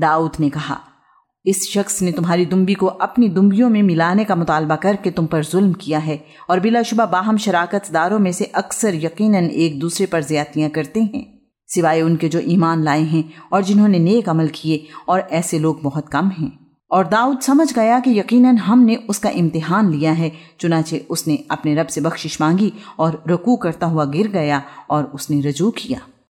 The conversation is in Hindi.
दाऊद ने कहा, इस शख्स ने तुम्हारी दुम्बी को अपनी दुम्बियों में मिलाने का मुतालबा करके तुम पर जुल्म किया है और बिलाशुबा बाहम शराकतदारों में से अक्सर यकीनन एक दूसरे पर ज्यादतियाँ करते हैं। सिवाय उनके जो ईमान लाए हैं और जिन्होंने नेक अमल किए और ऐसे लोग बहुत कम हैं। और दाऊद समझ गया कि यकीनन हमने उसका इम्तिहान लिया है, चुनाचे उसने अपने रब से बख्शिश मांगी और रकू करता हुआ गिर गया और उसने रजू किया।